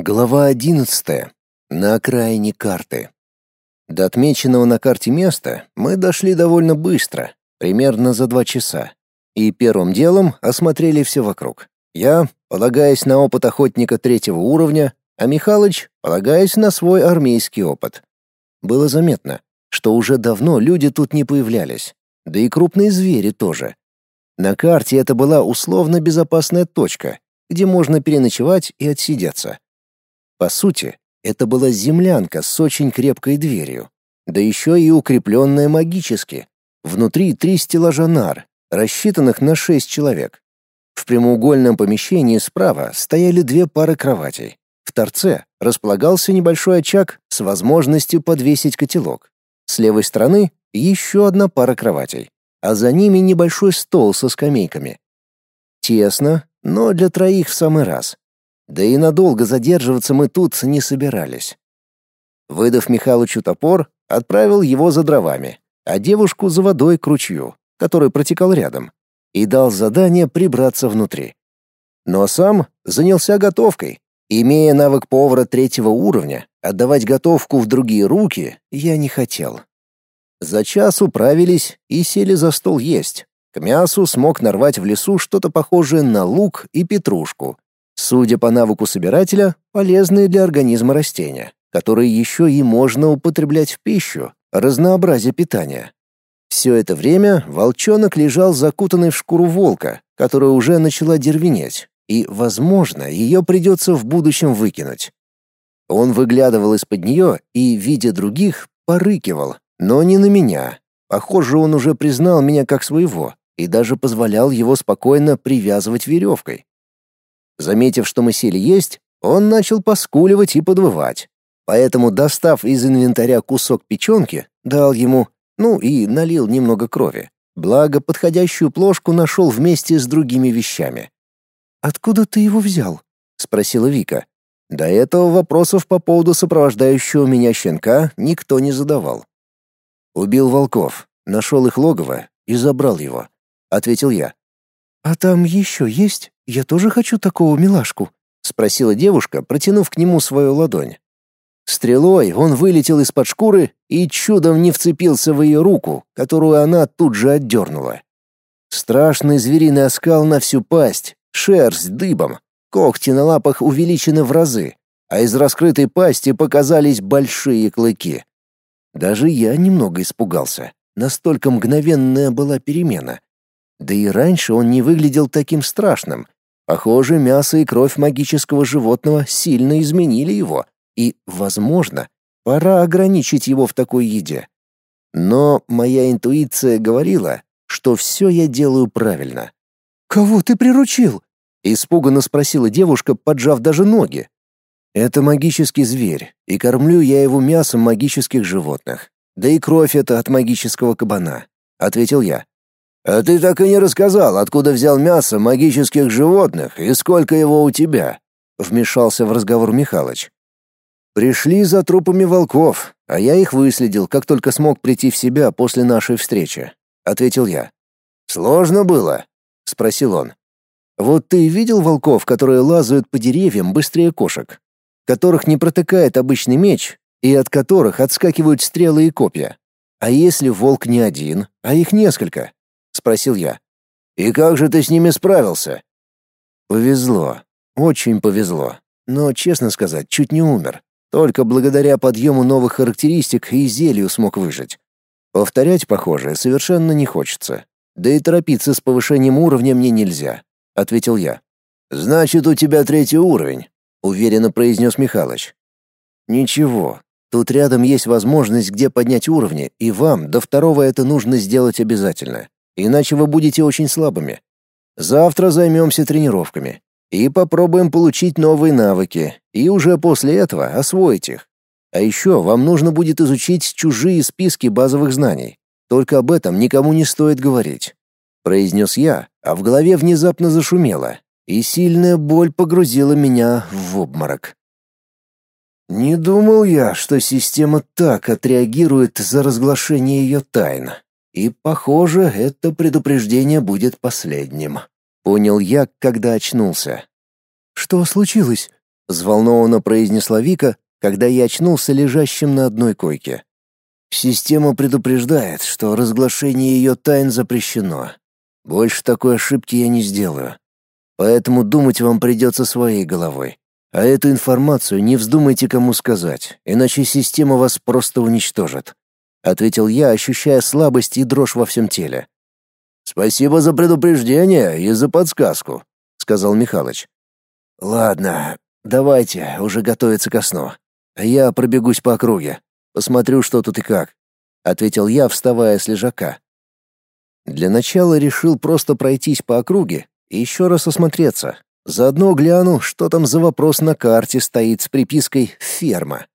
Глава одиннадцатая. На окраине карты. До отмеченного на карте места мы дошли довольно быстро, примерно за два часа, и первым делом осмотрели все вокруг. Я, полагаясь на опыт охотника третьего уровня, а Михалыч, полагаясь на свой армейский опыт. Было заметно, что уже давно люди тут не появлялись, да и крупные звери тоже. На карте это была условно безопасная точка, где можно переночевать и отсидеться. По сути, это была землянка с очень крепкой дверью, да еще и укрепленная магически. Внутри три стеллажа нар, рассчитанных на шесть человек. В прямоугольном помещении справа стояли две пары кроватей. В торце располагался небольшой очаг с возможностью подвесить котелок. С левой стороны еще одна пара кроватей, а за ними небольшой стол со скамейками. Тесно, но для троих в самый раз. Да и надолго задерживаться мы тут не собирались. Выдав Михалычу топор, отправил его за дровами, а девушку за водой к ручью, который протекал рядом, и дал задание прибраться внутри. Но сам занялся готовкой. Имея навык повара третьего уровня, отдавать готовку в другие руки я не хотел. За час управились и сели за стол есть. К мясу смог нарвать в лесу что-то похожее на лук и петрушку, Судя по навыку собирателя, полезные для организма растения, которые еще и можно употреблять в пищу, разнообразие питания. Все это время волчонок лежал закутанный в шкуру волка, которая уже начала дервенеть, и, возможно, ее придется в будущем выкинуть. Он выглядывал из-под нее и, видя других, порыкивал, но не на меня. Похоже, он уже признал меня как своего и даже позволял его спокойно привязывать веревкой. Заметив, что мы сели есть, он начал поскуливать и подвывать. Поэтому, достав из инвентаря кусок печенки, дал ему, ну и налил немного крови. Благо, подходящую плошку нашел вместе с другими вещами. «Откуда ты его взял?» — спросила Вика. До этого вопросов по поводу сопровождающего меня щенка никто не задавал. «Убил волков, нашел их логово и забрал его», — ответил я. «А там еще есть? Я тоже хочу такого милашку», — спросила девушка, протянув к нему свою ладонь. Стрелой он вылетел из-под шкуры и чудом не вцепился в ее руку, которую она тут же отдернула. Страшный звериный оскал на всю пасть, шерсть дыбом, когти на лапах увеличены в разы, а из раскрытой пасти показались большие клыки. Даже я немного испугался, настолько мгновенная была перемена. Да и раньше он не выглядел таким страшным. Похоже, мясо и кровь магического животного сильно изменили его, и, возможно, пора ограничить его в такой еде. Но моя интуиция говорила, что все я делаю правильно. «Кого ты приручил?» — испуганно спросила девушка, поджав даже ноги. «Это магический зверь, и кормлю я его мясом магических животных. Да и кровь это от магического кабана», — ответил я. «А ты так и не рассказал, откуда взял мясо магических животных и сколько его у тебя?» — вмешался в разговор Михалыч. «Пришли за трупами волков, а я их выследил, как только смог прийти в себя после нашей встречи», — ответил я. «Сложно было?» — спросил он. «Вот ты видел волков, которые лазают по деревьям быстрее кошек, которых не протыкает обычный меч и от которых отскакивают стрелы и копья? А если волк не один, а их несколько?» Спросил я. И как же ты с ними справился? Повезло. Очень повезло. Но, честно сказать, чуть не умер. Только благодаря подъему новых характеристик и зелью смог выжить. Повторять похоже совершенно не хочется. Да и торопиться с повышением уровня мне нельзя, ответил я. Значит, у тебя третий уровень, уверенно произнес Михалыч. Ничего. Тут рядом есть возможность, где поднять уровни, и вам до второго это нужно сделать обязательно иначе вы будете очень слабыми. Завтра займемся тренировками и попробуем получить новые навыки, и уже после этого освоить их. А еще вам нужно будет изучить чужие списки базовых знаний. Только об этом никому не стоит говорить. Произнес я, а в голове внезапно зашумело, и сильная боль погрузила меня в обморок. Не думал я, что система так отреагирует за разглашение ее тайн. И, похоже, это предупреждение будет последним. Понял я, когда очнулся. Что случилось? — взволнованно произнесла Вика, когда я очнулся лежащим на одной койке. «Система предупреждает, что разглашение ее тайн запрещено. Больше такой ошибки я не сделаю. Поэтому думать вам придется своей головой. А эту информацию не вздумайте кому сказать, иначе система вас просто уничтожит», — ответил я, ощущая слабость и дрожь во всем теле. «Спасибо за предупреждение и за подсказку», — сказал Михалыч. «Ладно, давайте уже готовиться ко сну. Я пробегусь по округе, посмотрю, что тут и как», — ответил я, вставая с лежака. Для начала решил просто пройтись по округе и еще раз осмотреться. Заодно гляну, что там за вопрос на карте стоит с припиской «ферма».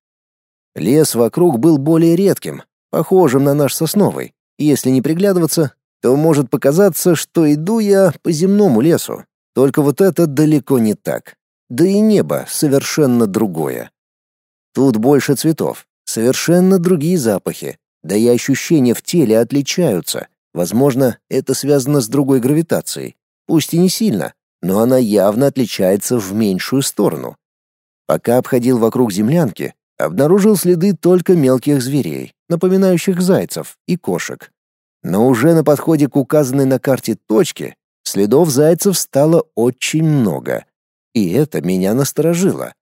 Лес вокруг был более редким, похожим на наш сосновый. Если не приглядываться, то может показаться, что иду я по земному лесу. Только вот это далеко не так. Да и небо совершенно другое. Тут больше цветов, совершенно другие запахи, да и ощущения в теле отличаются. Возможно, это связано с другой гравитацией. Пусть и не сильно, но она явно отличается в меньшую сторону. Пока обходил вокруг землянки, обнаружил следы только мелких зверей, напоминающих зайцев и кошек. Но уже на подходе к указанной на карте точке следов зайцев стало очень много. И это меня насторожило.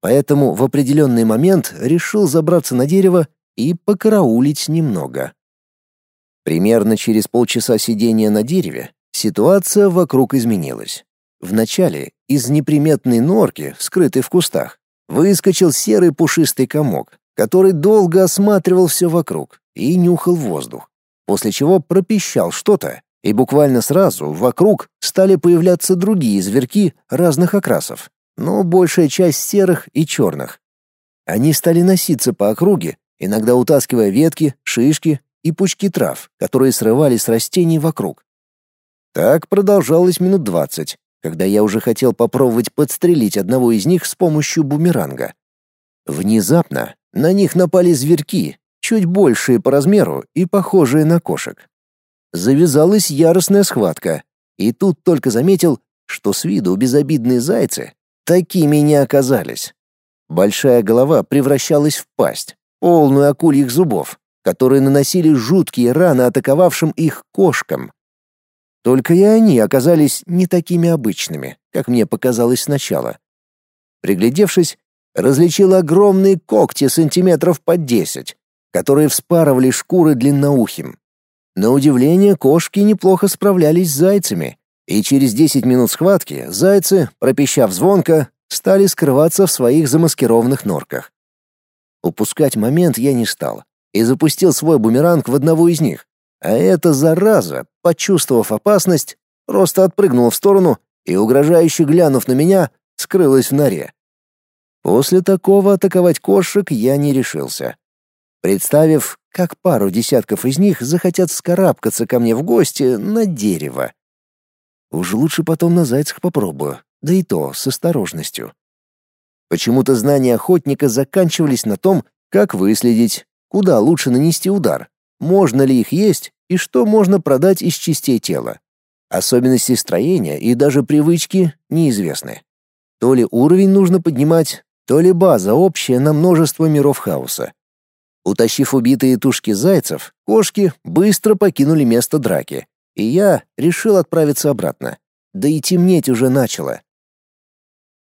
Поэтому в определенный момент решил забраться на дерево и покараулить немного. Примерно через полчаса сидения на дереве ситуация вокруг изменилась. Вначале из неприметной норки, скрытой в кустах, выскочил серый пушистый комок, который долго осматривал все вокруг и нюхал воздух после чего пропищал что-то, и буквально сразу вокруг стали появляться другие зверьки разных окрасов, но большая часть серых и черных. Они стали носиться по округе, иногда утаскивая ветки, шишки и пучки трав, которые срывали с растений вокруг. Так продолжалось минут двадцать, когда я уже хотел попробовать подстрелить одного из них с помощью бумеранга. Внезапно на них напали зверьки, чуть большие по размеру и похожие на кошек. Завязалась яростная схватка, и тут только заметил, что с виду безобидные зайцы такими не оказались. Большая голова превращалась в пасть, полную акульих зубов, которые наносили жуткие раны атаковавшим их кошкам. Только и они оказались не такими обычными, как мне показалось сначала. Приглядевшись, различил огромные когти сантиметров под десять, которые вспарывали шкуры длинноухим. На удивление, кошки неплохо справлялись с зайцами, и через 10 минут схватки зайцы, пропищав звонко, стали скрываться в своих замаскированных норках. Упускать момент я не стал и запустил свой бумеранг в одного из них. А эта зараза, почувствовав опасность, просто отпрыгнула в сторону и, угрожающе глянув на меня, скрылась в норе. После такого атаковать кошек я не решился представив, как пару десятков из них захотят скарабкаться ко мне в гости на дерево. Уж лучше потом на зайцах попробую, да и то с осторожностью. Почему-то знания охотника заканчивались на том, как выследить, куда лучше нанести удар, можно ли их есть и что можно продать из частей тела. Особенности строения и даже привычки неизвестны. То ли уровень нужно поднимать, то ли база общая на множество миров хаоса. Утащив убитые тушки зайцев, кошки быстро покинули место драки, и я решил отправиться обратно. Да и темнеть уже начало.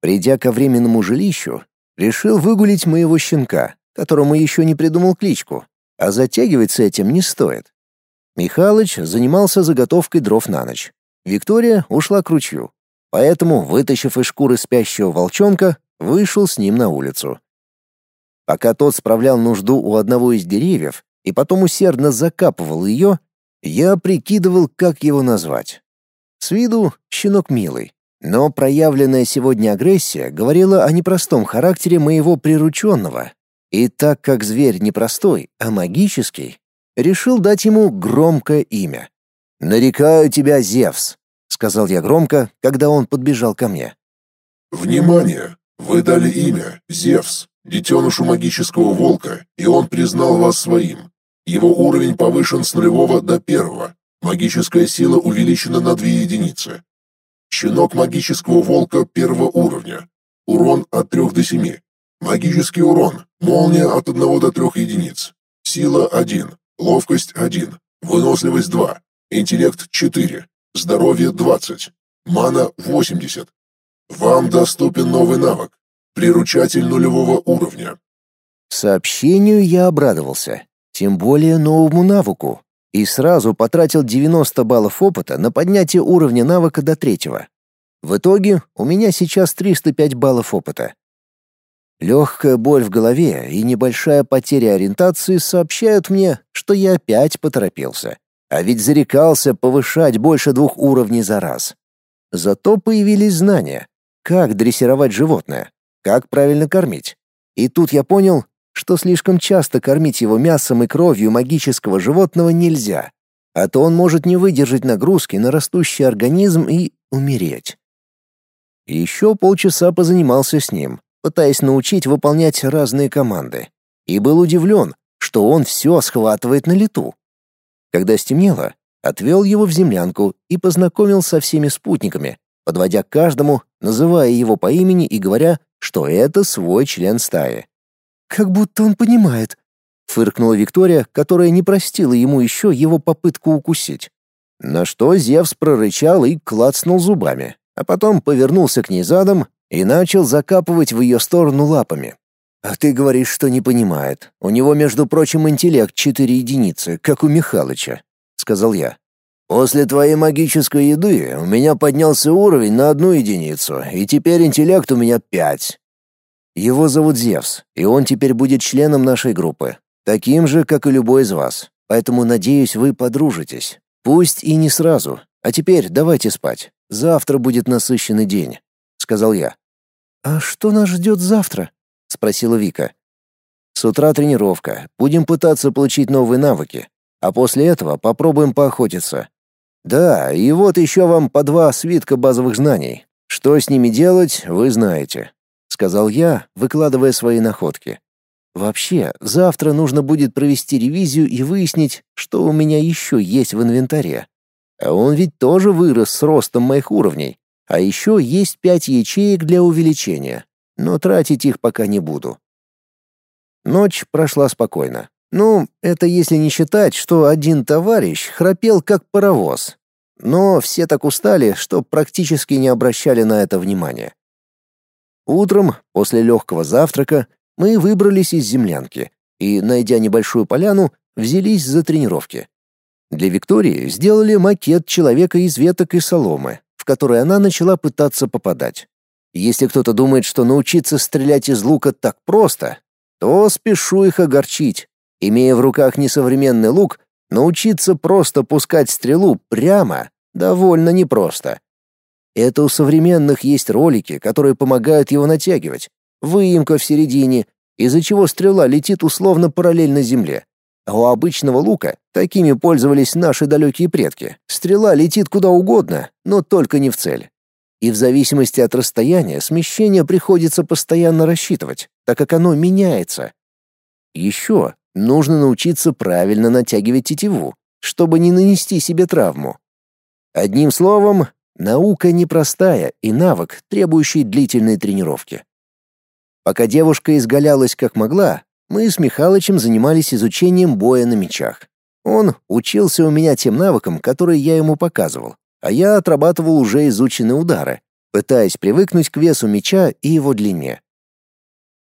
Придя ко временному жилищу, решил выгулить моего щенка, которому еще не придумал кличку, а затягивать с этим не стоит. Михалыч занимался заготовкой дров на ночь. Виктория ушла к ручью, поэтому, вытащив из шкуры спящего волчонка, вышел с ним на улицу. Пока тот справлял нужду у одного из деревьев и потом усердно закапывал ее, я прикидывал, как его назвать. С виду щенок милый, но проявленная сегодня агрессия говорила о непростом характере моего прирученного. И так как зверь не простой, а магический, решил дать ему громкое имя. «Нарекаю тебя, Зевс», — сказал я громко, когда он подбежал ко мне. «Внимание! Вы дали имя Зевс детенышу магического волка, и он признал вас своим. Его уровень повышен с нулевого до первого. Магическая сила увеличена на две единицы. Щенок магического волка первого уровня. Урон от 3 до 7. Магический урон. Молния от 1 до 3 единиц. Сила 1. Ловкость 1. Выносливость 2. Интеллект 4. Здоровье 20. Мана 80. Вам доступен новый навык. Приручатель нулевого уровня. Сообщению я обрадовался, тем более новому навыку, и сразу потратил 90 баллов опыта на поднятие уровня навыка до третьего. В итоге у меня сейчас 305 баллов опыта. Легкая боль в голове и небольшая потеря ориентации сообщают мне, что я опять поторопился. А ведь зарекался повышать больше двух уровней за раз. Зато появились знания, как дрессировать животное, как правильно кормить. И тут я понял, что слишком часто кормить его мясом и кровью магического животного нельзя, а то он может не выдержать нагрузки на растущий организм и умереть. Еще полчаса позанимался с ним, пытаясь научить выполнять разные команды, и был удивлен, что он все схватывает на лету. Когда стемнело, отвел его в землянку и познакомил со всеми спутниками, подводя к каждому, называя его по имени и говоря, что это свой член стаи. «Как будто он понимает», — фыркнула Виктория, которая не простила ему еще его попытку укусить. На что Зевс прорычал и клацнул зубами, а потом повернулся к ней задом и начал закапывать в ее сторону лапами. «А ты говоришь, что не понимает. У него, между прочим, интеллект четыре единицы, как у Михалыча», — сказал я. «После твоей магической еды у меня поднялся уровень на одну единицу, и теперь интеллект у меня пять». Его зовут Зевс, и он теперь будет членом нашей группы, таким же, как и любой из вас. Поэтому, надеюсь, вы подружитесь. Пусть и не сразу. А теперь давайте спать. Завтра будет насыщенный день сказал я. А что нас ждет завтра? спросила Вика. С утра тренировка. Будем пытаться получить новые навыки, а после этого попробуем поохотиться. Да, и вот еще вам по два свитка базовых знаний. Что с ними делать, вы знаете, сказал я, выкладывая свои находки. Вообще, завтра нужно будет провести ревизию и выяснить, что у меня еще есть в инвентаре. А он ведь тоже вырос с ростом моих уровней. А еще есть пять ячеек для увеличения, но тратить их пока не буду. Ночь прошла спокойно. Ну, это если не считать, что один товарищ храпел как паровоз. Но все так устали, что практически не обращали на это внимания. Утром, после легкого завтрака, мы выбрались из землянки и, найдя небольшую поляну, взялись за тренировки. Для Виктории сделали макет человека из веток и соломы, в который она начала пытаться попадать. Если кто-то думает, что научиться стрелять из лука так просто, то спешу их огорчить. Имея в руках несовременный лук, научиться просто пускать стрелу прямо довольно непросто. Это у современных есть ролики, которые помогают его натягивать. Выемка в середине, из-за чего стрела летит условно параллельно земле. А у обычного лука такими пользовались наши далекие предки. Стрела летит куда угодно, но только не в цель. И в зависимости от расстояния смещение приходится постоянно рассчитывать, так как оно меняется. Еще нужно научиться правильно натягивать тетиву, чтобы не нанести себе травму. Одним словом, наука непростая и навык, требующий длительной тренировки. Пока девушка изгалялась как могла, мы с Михалычем занимались изучением боя на мечах. Он учился у меня тем навыкам, которые я ему показывал, а я отрабатывал уже изученные удары, пытаясь привыкнуть к весу меча и его длине.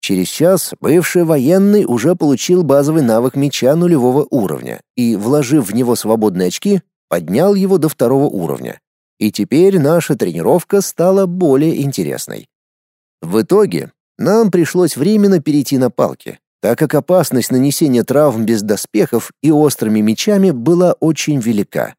Через час бывший военный уже получил базовый навык меча нулевого уровня и, вложив в него свободные очки, поднял его до второго уровня. И теперь наша тренировка стала более интересной. В итоге нам пришлось временно перейти на палки, так как опасность нанесения травм без доспехов и острыми мечами была очень велика.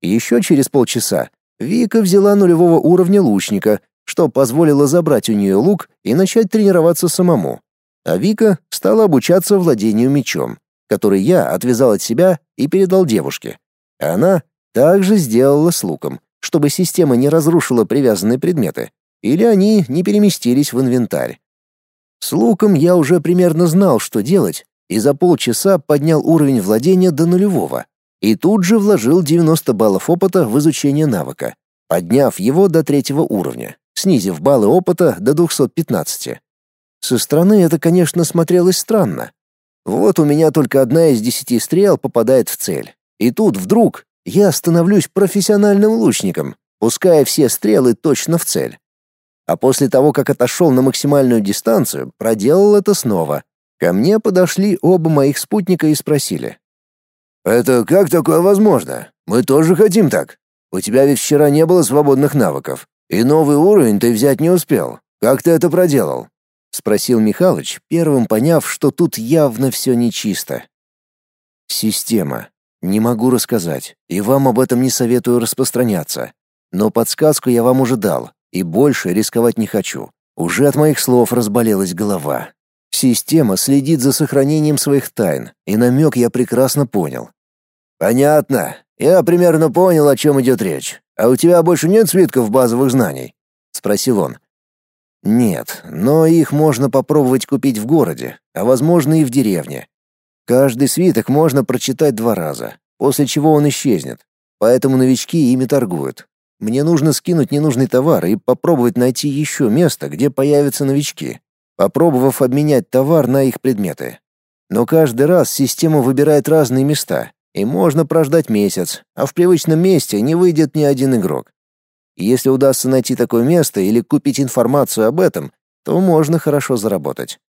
Еще через полчаса Вика взяла нулевого уровня лучника, что позволило забрать у нее лук и начать тренироваться самому. А Вика стала обучаться владению мечом, который я отвязал от себя и передал девушке. Она также сделала с луком, чтобы система не разрушила привязанные предметы, или они не переместились в инвентарь. С луком я уже примерно знал, что делать, и за полчаса поднял уровень владения до нулевого. И тут же вложил 90 баллов опыта в изучение навыка, подняв его до третьего уровня. Снизив баллы опыта до 215. Со стороны это, конечно, смотрелось странно. Вот у меня только одна из десяти стрел попадает в цель. И тут вдруг я становлюсь профессиональным лучником, пуская все стрелы точно в цель. А после того, как отошел на максимальную дистанцию, проделал это снова. Ко мне подошли оба моих спутника и спросили. «Это как такое возможно? Мы тоже хотим так. У тебя ведь вчера не было свободных навыков, и новый уровень ты взять не успел. Как ты это проделал?» — спросил Михалыч, первым поняв, что тут явно все нечисто. «Система. Не могу рассказать, и вам об этом не советую распространяться. Но подсказку я вам уже дал, и больше рисковать не хочу. Уже от моих слов разболелась голова. Система следит за сохранением своих тайн, и намек я прекрасно понял. «Понятно. Я примерно понял, о чем идет речь. А у тебя больше нет свитков базовых знаний?» — спросил он. «Нет, но их можно попробовать купить в городе, а возможно и в деревне. Каждый свиток можно прочитать два раза, после чего он исчезнет. Поэтому новички ими торгуют. Мне нужно скинуть ненужный товар и попробовать найти еще место, где появятся новички, попробовав обменять товар на их предметы. Но каждый раз система выбирает разные места, и можно прождать месяц, а в привычном месте не выйдет ни один игрок. если удастся найти такое место или купить информацию об этом, то можно хорошо заработать.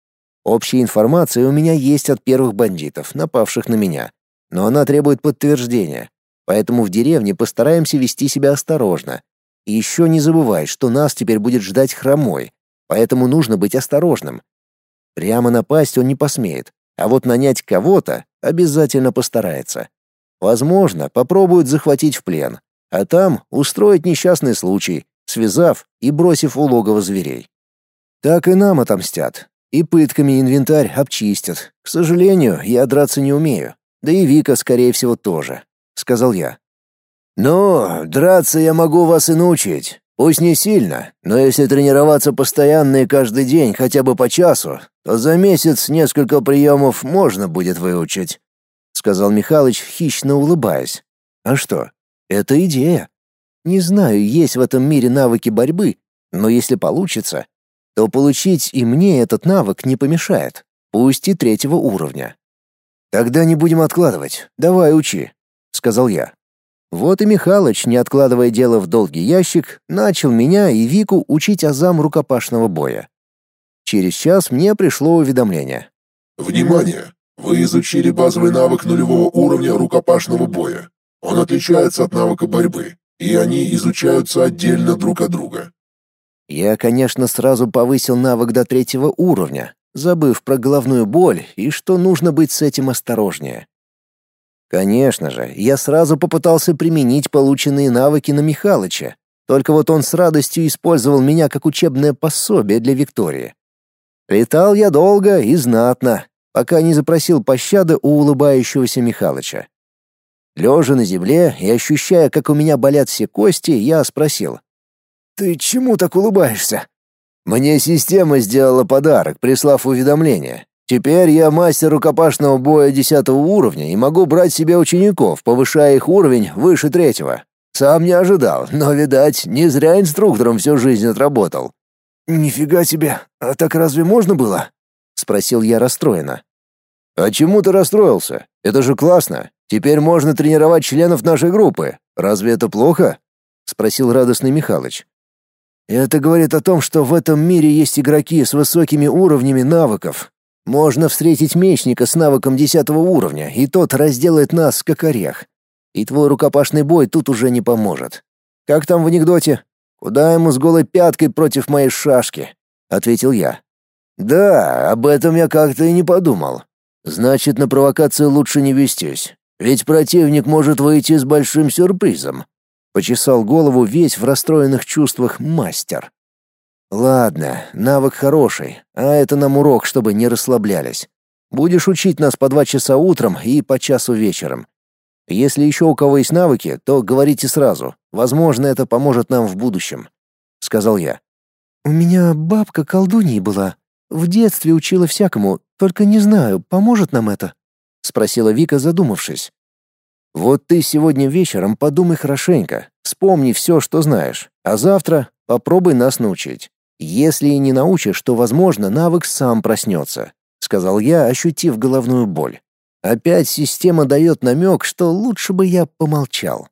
Общая информация у меня есть от первых бандитов, напавших на меня, но она требует подтверждения, Поэтому в деревне постараемся вести себя осторожно. И еще не забывай, что нас теперь будет ждать хромой, поэтому нужно быть осторожным. Прямо напасть он не посмеет, а вот нанять кого-то обязательно постарается. Возможно, попробует захватить в плен, а там устроить несчастный случай, связав и бросив у логова зверей. Так и нам отомстят, и пытками инвентарь обчистят. К сожалению, я драться не умею, да и Вика, скорее всего, тоже сказал я. «Ну, драться я могу вас и научить. Пусть не сильно, но если тренироваться постоянно и каждый день хотя бы по часу, то за месяц несколько приемов можно будет выучить», — сказал Михалыч, хищно улыбаясь. «А что? Это идея. Не знаю, есть в этом мире навыки борьбы, но если получится, то получить и мне этот навык не помешает, пусть и третьего уровня. Тогда не будем откладывать. Давай учи сказал я. Вот и Михалыч, не откладывая дело в долгий ящик, начал меня и Вику учить азам рукопашного боя. Через час мне пришло уведомление. Внимание! Вы изучили базовый навык нулевого уровня рукопашного боя. Он отличается от навыка борьбы, и они изучаются отдельно друг от друга. Я, конечно, сразу повысил навык до третьего уровня, забыв про головную боль и что нужно быть с этим осторожнее. Конечно же, я сразу попытался применить полученные навыки на Михалыча, только вот он с радостью использовал меня как учебное пособие для Виктории. Летал я долго и знатно, пока не запросил пощады у улыбающегося Михалыча. Лежа на земле и ощущая, как у меня болят все кости, я спросил. «Ты чему так улыбаешься?» «Мне система сделала подарок, прислав уведомление. Теперь я мастер рукопашного боя десятого уровня и могу брать себе учеников, повышая их уровень выше третьего. Сам не ожидал, но, видать, не зря инструктором всю жизнь отработал. «Нифига себе! А так разве можно было?» — спросил я расстроенно. «А чему ты расстроился? Это же классно. Теперь можно тренировать членов нашей группы. Разве это плохо?» — спросил радостный Михалыч. «Это говорит о том, что в этом мире есть игроки с высокими уровнями навыков, можно встретить мечника с навыком десятого уровня, и тот разделает нас, как орех. И твой рукопашный бой тут уже не поможет. Как там в анекдоте? Куда ему с голой пяткой против моей шашки? Ответил я. Да, об этом я как-то и не подумал. Значит, на провокацию лучше не вестись. Ведь противник может выйти с большим сюрпризом. Почесал голову весь в расстроенных чувствах мастер. Ладно, навык хороший, а это нам урок, чтобы не расслаблялись. Будешь учить нас по два часа утром и по часу вечером. Если еще у кого есть навыки, то говорите сразу. Возможно, это поможет нам в будущем, сказал я. У меня бабка колдуньей была. В детстве учила всякому, только не знаю, поможет нам это, спросила Вика, задумавшись. Вот ты сегодня вечером подумай хорошенько, вспомни все, что знаешь, а завтра Попробуй нас научить. Если и не научишь, то, возможно, навык сам проснется», — сказал я, ощутив головную боль. Опять система дает намек, что лучше бы я помолчал.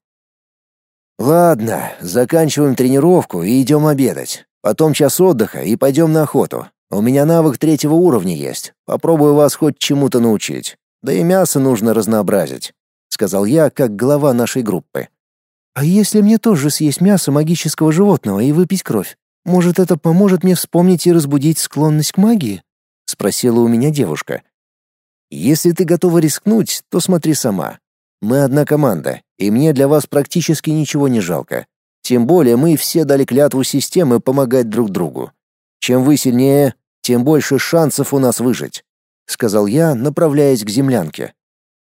«Ладно, заканчиваем тренировку и идем обедать. Потом час отдыха и пойдем на охоту. У меня навык третьего уровня есть. Попробую вас хоть чему-то научить. Да и мясо нужно разнообразить», — сказал я, как глава нашей группы. «А если мне тоже съесть мясо магического животного и выпить кровь? Может, это поможет мне вспомнить и разбудить склонность к магии?» — спросила у меня девушка. «Если ты готова рискнуть, то смотри сама. Мы одна команда, и мне для вас практически ничего не жалко. Тем более мы все дали клятву системы помогать друг другу. Чем вы сильнее, тем больше шансов у нас выжить», — сказал я, направляясь к землянке.